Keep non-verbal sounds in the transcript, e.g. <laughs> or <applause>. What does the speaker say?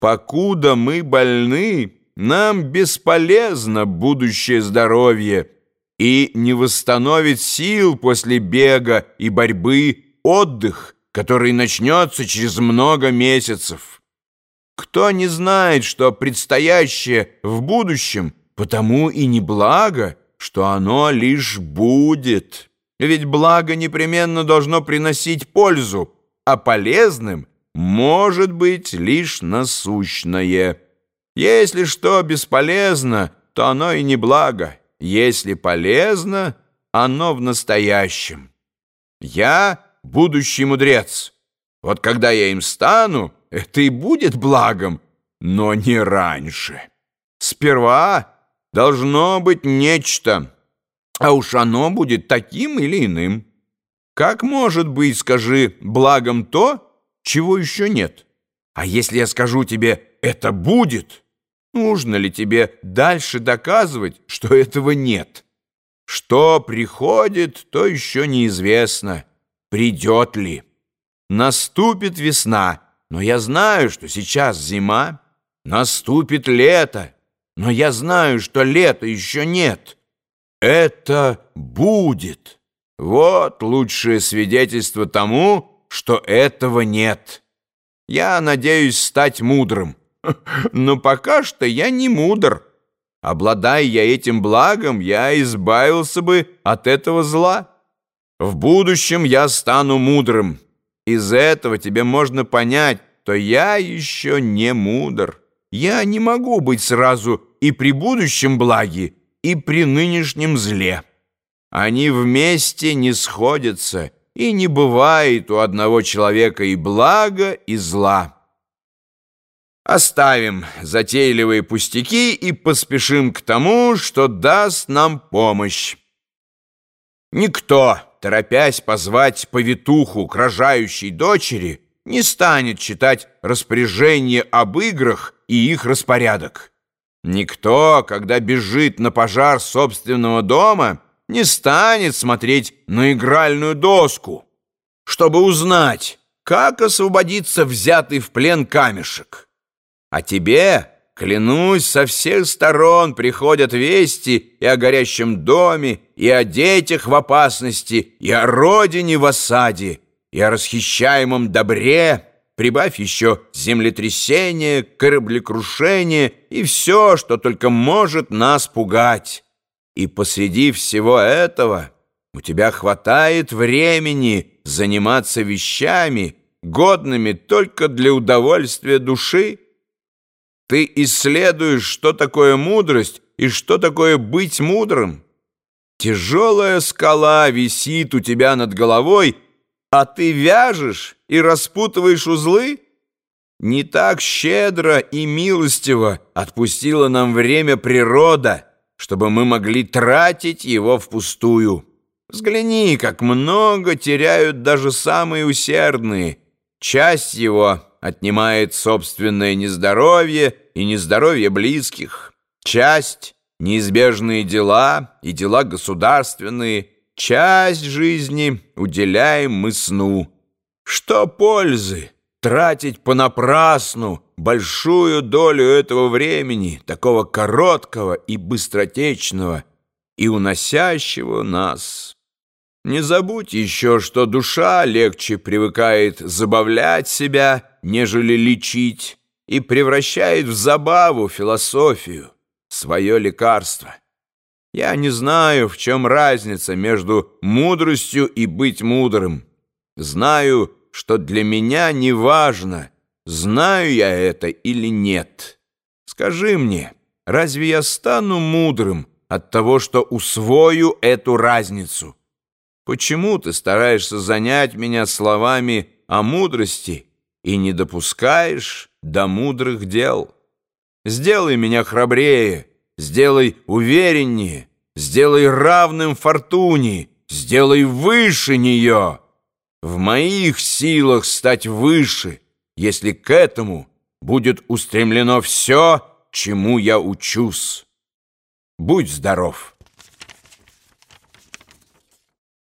Покуда мы больны, нам бесполезно будущее здоровье и не восстановит сил после бега и борьбы отдых, который начнется через много месяцев. Кто не знает, что предстоящее в будущем, потому и не благо, что оно лишь будет. Ведь благо непременно должно приносить пользу, а полезным может быть лишь насущное. Если что бесполезно, то оно и не благо. Если полезно, оно в настоящем. Я будущий мудрец. Вот когда я им стану, это и будет благом, но не раньше. Сперва должно быть нечто, а уж оно будет таким или иным. Как может быть, скажи, благом то, чего еще нет. А если я скажу тебе «это будет», нужно ли тебе дальше доказывать, что этого нет? Что приходит, то еще неизвестно. Придет ли? Наступит весна, но я знаю, что сейчас зима. Наступит лето, но я знаю, что лета еще нет. Это будет. Вот лучшее свидетельство тому, что этого нет. Я надеюсь стать мудрым, <laughs> но пока что я не мудр. Обладая я этим благом, я избавился бы от этого зла. В будущем я стану мудрым. Из этого тебе можно понять, что я еще не мудр. Я не могу быть сразу и при будущем благе, и при нынешнем зле. Они вместе не сходятся, и не бывает у одного человека и блага, и зла. Оставим затейливые пустяки и поспешим к тому, что даст нам помощь. Никто, торопясь позвать повитуху к рожающей дочери, не станет читать распоряжение об играх и их распорядок. Никто, когда бежит на пожар собственного дома, не станет смотреть на игральную доску, чтобы узнать, как освободиться взятый в плен камешек. А тебе, клянусь, со всех сторон приходят вести и о горящем доме, и о детях в опасности, и о родине в осаде, и о расхищаемом добре, прибавь еще землетрясение, кораблекрушение и все, что только может нас пугать. И посреди всего этого у тебя хватает времени заниматься вещами, годными только для удовольствия души. Ты исследуешь, что такое мудрость и что такое быть мудрым. Тяжелая скала висит у тебя над головой, а ты вяжешь и распутываешь узлы? Не так щедро и милостиво отпустила нам время природа — чтобы мы могли тратить его впустую. Взгляни, как много теряют даже самые усердные. Часть его отнимает собственное нездоровье и нездоровье близких. Часть — неизбежные дела и дела государственные. Часть жизни уделяем мы сну. Что пользы? тратить понапрасну большую долю этого времени, такого короткого и быстротечного, и уносящего нас. Не забудь еще, что душа легче привыкает забавлять себя, нежели лечить, и превращает в забаву философию, свое лекарство. Я не знаю, в чем разница между мудростью и быть мудрым. Знаю, что для меня не важно, знаю я это или нет. Скажи мне, разве я стану мудрым от того, что усвою эту разницу? Почему ты стараешься занять меня словами о мудрости и не допускаешь до мудрых дел? Сделай меня храбрее, сделай увереннее, сделай равным фортуне, сделай выше нее». В моих силах стать выше, если к этому будет устремлено все, чему я учусь. Будь здоров!